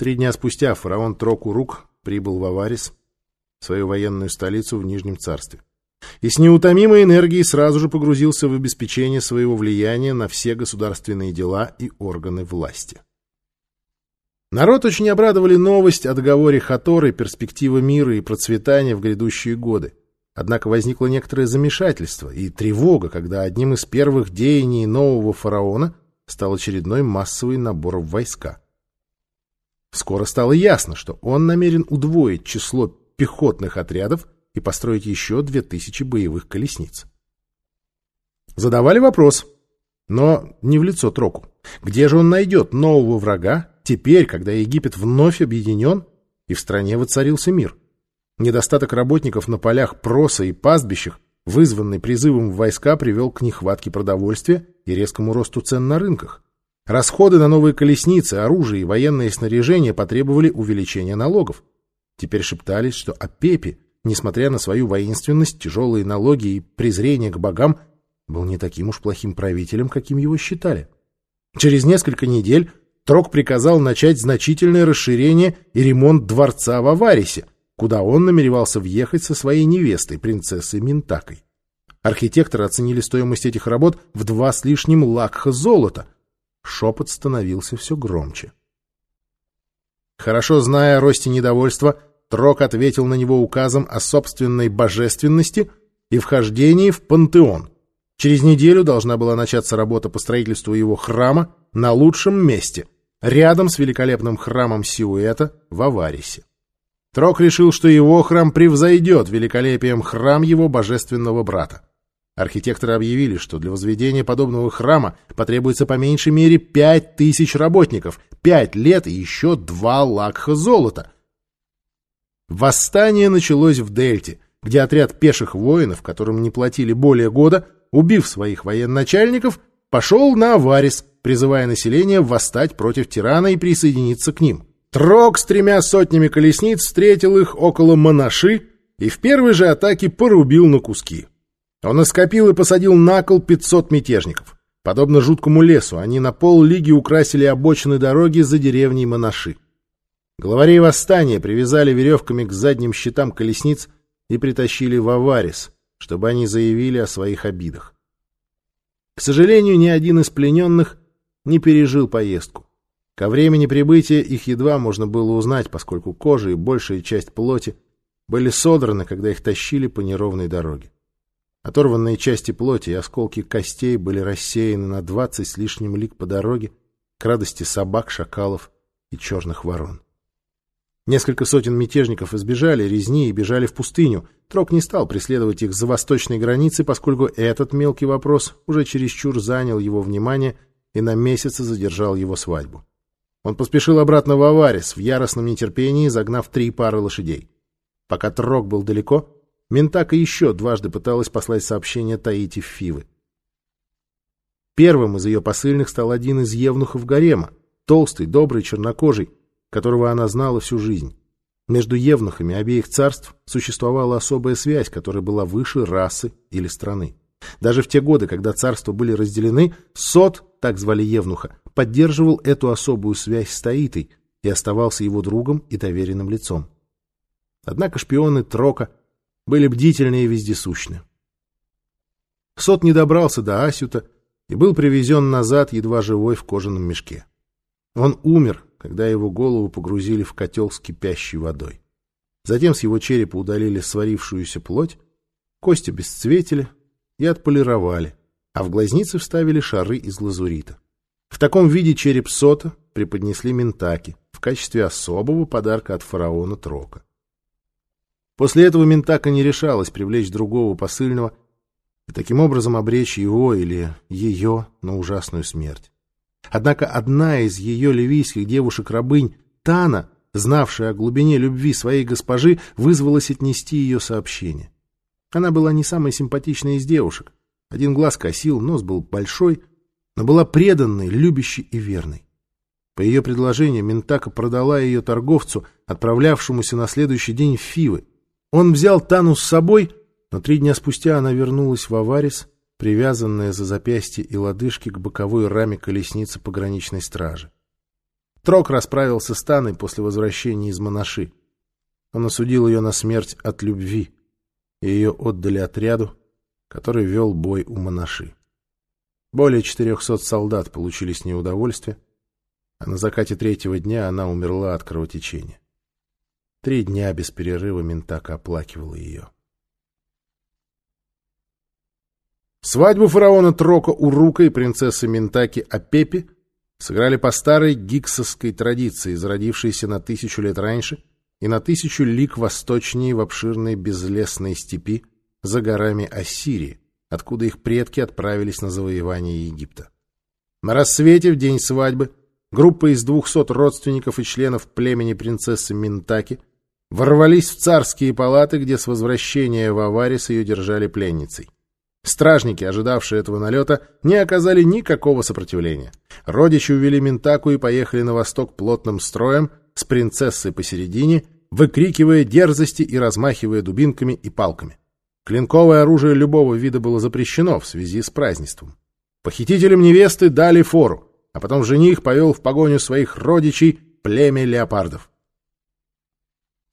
Три дня спустя фараон Трокурук прибыл в Аварис, свою военную столицу в Нижнем царстве, и с неутомимой энергией сразу же погрузился в обеспечение своего влияния на все государственные дела и органы власти. Народ очень обрадовали новость о договоре Хатор и перспектива мира и процветания в грядущие годы. Однако возникло некоторое замешательство и тревога, когда одним из первых деяний нового фараона стал очередной массовый набор в войска. Скоро стало ясно, что он намерен удвоить число пехотных отрядов и построить еще две тысячи боевых колесниц. Задавали вопрос, но не в лицо Троку. Где же он найдет нового врага теперь, когда Египет вновь объединен и в стране воцарился мир? Недостаток работников на полях проса и пастбищах, вызванный призывом в войска, привел к нехватке продовольствия и резкому росту цен на рынках. Расходы на новые колесницы, оружие и военное снаряжение потребовали увеличения налогов. Теперь шептались, что о Пепе, несмотря на свою воинственность, тяжелые налоги и презрение к богам, был не таким уж плохим правителем, каким его считали. Через несколько недель Трок приказал начать значительное расширение и ремонт дворца в Аварисе, куда он намеревался въехать со своей невестой, принцессой Минтакой. Архитекторы оценили стоимость этих работ в два с лишним лакха золота. Шепот становился все громче. Хорошо зная росте недовольства, Трок ответил на него указом о собственной божественности и вхождении в пантеон. Через неделю должна была начаться работа по строительству его храма на лучшем месте, рядом с великолепным храмом Сиуэта в Аварисе. Трок решил, что его храм превзойдет великолепием храм его божественного брата. Архитекторы объявили, что для возведения подобного храма потребуется по меньшей мере пять тысяч работников, пять лет и еще два лакха золота. Восстание началось в Дельте, где отряд пеших воинов, которым не платили более года, убив своих военачальников, пошел на Аварис, призывая население восстать против тирана и присоединиться к ним. Трок с тремя сотнями колесниц встретил их около Монаши и в первой же атаке порубил на куски. Он оскопил и посадил на кол 500 мятежников. Подобно жуткому лесу, они на пол лиги украсили обочины дороги за деревней Монаши. Главарей восстания привязали веревками к задним щитам колесниц и притащили в Аварис, чтобы они заявили о своих обидах. К сожалению, ни один из плененных не пережил поездку. Ко времени прибытия их едва можно было узнать, поскольку кожа и большая часть плоти были содраны, когда их тащили по неровной дороге. Оторванные части плоти и осколки костей были рассеяны на двадцать с лишним лик по дороге к радости собак, шакалов и черных ворон. Несколько сотен мятежников избежали резни и бежали в пустыню. Трок не стал преследовать их за восточной границей, поскольку этот мелкий вопрос уже чересчур занял его внимание и на месяцы задержал его свадьбу. Он поспешил обратно в Аварис, в яростном нетерпении, загнав три пары лошадей. Пока Трок был далеко, Ментака еще дважды пыталась послать сообщение Таити в Фивы. Первым из ее посыльных стал один из евнухов гарема, толстый, добрый, чернокожий, которого она знала всю жизнь. Между евнухами обеих царств существовала особая связь, которая была выше расы или страны. Даже в те годы, когда царства были разделены, Сот, так звали Евнуха, поддерживал эту особую связь с Таитой и оставался его другом и доверенным лицом. Однако шпионы Трока были бдительны и вездесущны. Сот не добрался до Асюта и был привезен назад, едва живой, в кожаном мешке. Он умер, когда его голову погрузили в котел с кипящей водой. Затем с его черепа удалили сварившуюся плоть, кости бесцветили, и отполировали, а в глазницы вставили шары из лазурита. В таком виде череп сота преподнесли Ментаки в качестве особого подарка от фараона Трока. После этого Ментака не решалась привлечь другого посыльного и таким образом обречь его или ее на ужасную смерть. Однако одна из ее ливийских девушек-рабынь, Тана, знавшая о глубине любви своей госпожи, вызвалась отнести ее сообщение. Она была не самой симпатичной из девушек. Один глаз косил, нос был большой, но была преданной, любящей и верной. По ее предложению Ментака продала ее торговцу, отправлявшемуся на следующий день в Фивы. Он взял Тану с собой, но три дня спустя она вернулась в Аварис, привязанная за запястье и лодыжки к боковой раме колесницы пограничной стражи. Трок расправился с Таной после возвращения из Монаши. Он осудил ее на смерть от любви, и ее отдали отряду, который вел бой у Монаши. Более 400 солдат получили с ней удовольствие, а на закате третьего дня она умерла от кровотечения. Три дня без перерыва Ментака оплакивала ее. Свадьбу фараона Трока Урука и принцессы Ментаки Апепи сыграли по старой гиксовской традиции, зародившейся на тысячу лет раньше и на тысячу лик восточнее в обширной безлесной степи за горами Ассирии, откуда их предки отправились на завоевание Египта. На рассвете в день свадьбы группа из двухсот родственников и членов племени принцессы Ментаки ворвались в царские палаты, где с возвращения в Аварис ее держали пленницей. Стражники, ожидавшие этого налета, не оказали никакого сопротивления. Родичи увели Ментаку и поехали на восток плотным строем, с принцессой посередине, выкрикивая дерзости и размахивая дубинками и палками. Клинковое оружие любого вида было запрещено в связи с празднеством. Похитителям невесты дали фору, а потом жених повел в погоню своих родичей племя леопардов.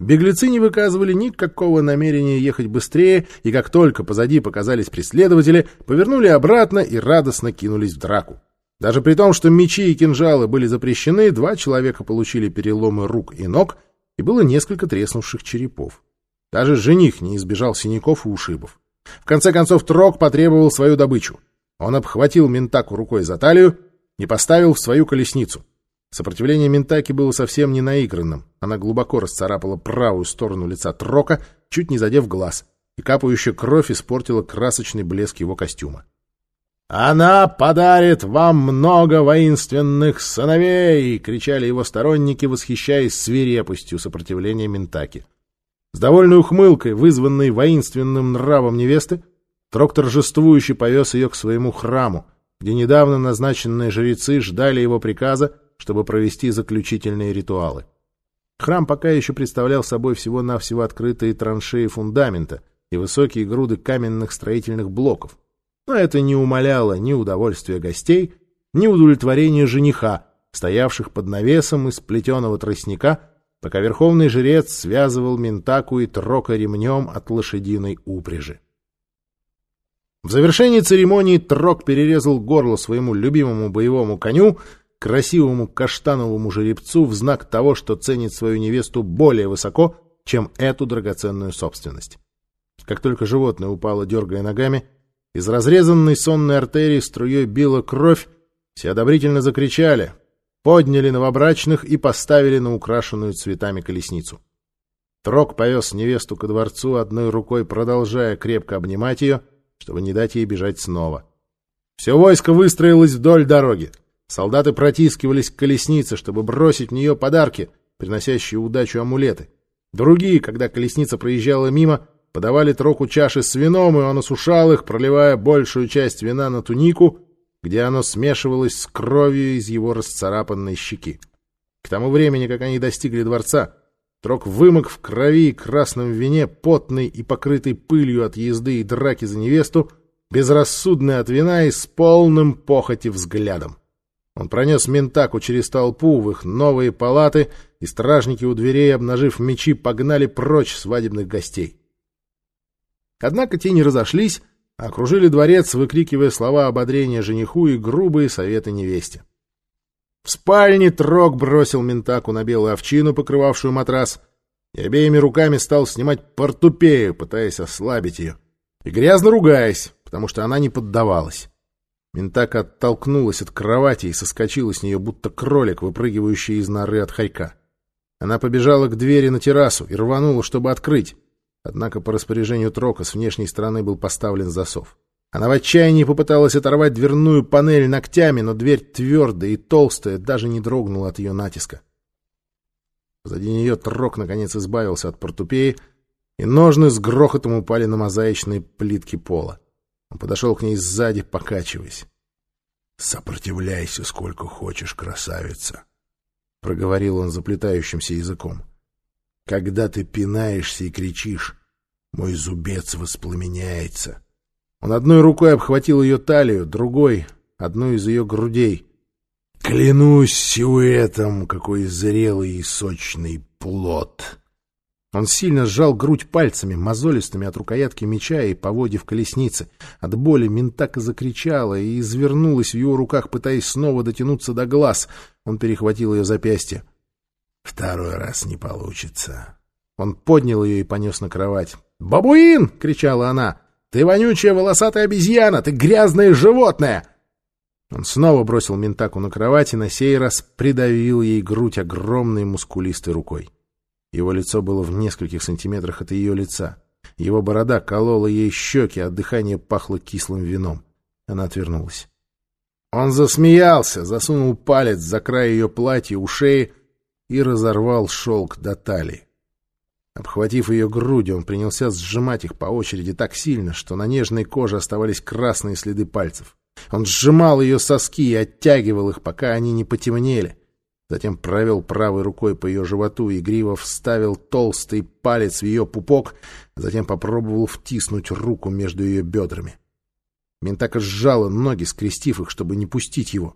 Беглецы не выказывали никакого намерения ехать быстрее, и как только позади показались преследователи, повернули обратно и радостно кинулись в драку. Даже при том, что мечи и кинжалы были запрещены, два человека получили переломы рук и ног, и было несколько треснувших черепов. Даже жених не избежал синяков и ушибов. В конце концов, Трок потребовал свою добычу. Он обхватил Ментаку рукой за талию и поставил в свою колесницу. Сопротивление Ментаки было совсем не наигранным. Она глубоко расцарапала правую сторону лица Трока, чуть не задев глаз, и капающая кровь испортила красочный блеск его костюма. «Она подарит вам много воинственных сыновей!» — кричали его сторонники, восхищаясь свирепостью сопротивления Ментаки. С довольной ухмылкой, вызванной воинственным нравом невесты, Трок торжествующе повез ее к своему храму, где недавно назначенные жрецы ждали его приказа чтобы провести заключительные ритуалы. Храм пока еще представлял собой всего-навсего открытые траншеи фундамента и высокие груды каменных строительных блоков. Но это не умаляло ни удовольствия гостей, ни удовлетворения жениха, стоявших под навесом из плетеного тростника, пока верховный жрец связывал Ментаку и Трока ремнем от лошадиной упряжи. В завершении церемонии Трок перерезал горло своему любимому боевому коню красивому каштановому жеребцу в знак того, что ценит свою невесту более высоко, чем эту драгоценную собственность. Как только животное упало, дергая ногами, из разрезанной сонной артерии струей била кровь, все одобрительно закричали, подняли новобрачных и поставили на украшенную цветами колесницу. Трок повез невесту ко дворцу, одной рукой продолжая крепко обнимать ее, чтобы не дать ей бежать снова. Все войско выстроилось вдоль дороги. Солдаты протискивались к колеснице, чтобы бросить в нее подарки, приносящие удачу амулеты. Другие, когда колесница проезжала мимо, подавали троку чаши с вином, и он осушал их, проливая большую часть вина на тунику, где оно смешивалось с кровью из его расцарапанной щеки. К тому времени, как они достигли дворца, Трок вымок в крови и красном вине, потный и покрытый пылью от езды и драки за невесту, безрассудный от вина и с полным похоти взглядом. Он пронес Ментаку через толпу в их новые палаты, и стражники у дверей, обнажив мечи, погнали прочь свадебных гостей. Однако те не разошлись, а окружили дворец, выкрикивая слова ободрения жениху и грубые советы невесте. В спальне Трок бросил Ментаку на белую овчину, покрывавшую матрас, и обеими руками стал снимать портупею, пытаясь ослабить ее, и грязно ругаясь, потому что она не поддавалась. Ментака оттолкнулась от кровати и соскочила с нее, будто кролик, выпрыгивающий из норы от хайка. Она побежала к двери на террасу и рванула, чтобы открыть. Однако по распоряжению Трока с внешней стороны был поставлен засов. Она в отчаянии попыталась оторвать дверную панель ногтями, но дверь твердая и толстая даже не дрогнула от ее натиска. Позади нее Трок наконец избавился от портупеи, и ножны с грохотом упали на мозаичные плитки пола. Он подошел к ней сзади, покачиваясь. «Сопротивляйся сколько хочешь, красавица!» — проговорил он заплетающимся языком. «Когда ты пинаешься и кричишь, мой зубец воспламеняется». Он одной рукой обхватил ее талию, другой — одну из ее грудей. Клянусь силуэтом, какой зрелый и сочный плод. Он сильно сжал грудь пальцами, мозолистыми от рукоятки меча и поводив колесницы. От боли Ментака закричала и извернулась в его руках, пытаясь снова дотянуться до глаз. Он перехватил ее запястье. «Второй раз не получится». Он поднял ее и понес на кровать. «Бабуин!» — кричала она. «Ты вонючая волосатая обезьяна! Ты грязное животное!» Он снова бросил Ментаку на кровать и на сей раз придавил ей грудь огромной мускулистой рукой. Его лицо было в нескольких сантиметрах от ее лица. Его борода колола ей щеки, а дыхание пахло кислым вином. Она отвернулась. Он засмеялся, засунул палец за край ее платья у шеи и разорвал шелк до талии. Обхватив ее груди, он принялся сжимать их по очереди так сильно, что на нежной коже оставались красные следы пальцев. Он сжимал ее соски и оттягивал их, пока они не потемнели. Затем провел правой рукой по ее животу и гриво вставил толстый палец в ее пупок, затем попробовал втиснуть руку между ее бедрами. Ментака сжала ноги, скрестив их, чтобы не пустить его.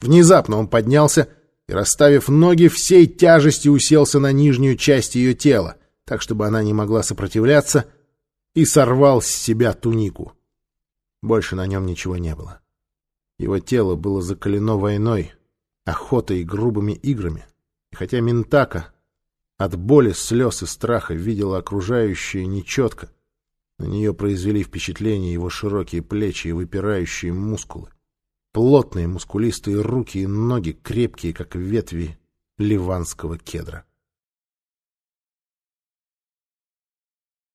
Внезапно он поднялся и, расставив ноги, всей тяжестью уселся на нижнюю часть ее тела, так, чтобы она не могла сопротивляться, и сорвал с себя тунику. Больше на нем ничего не было. Его тело было закалено войной, охотой и грубыми играми. И хотя Ментака от боли, слез и страха видела окружающее нечетко, на нее произвели впечатление его широкие плечи и выпирающие мускулы. Плотные мускулистые руки и ноги, крепкие, как ветви ливанского кедра.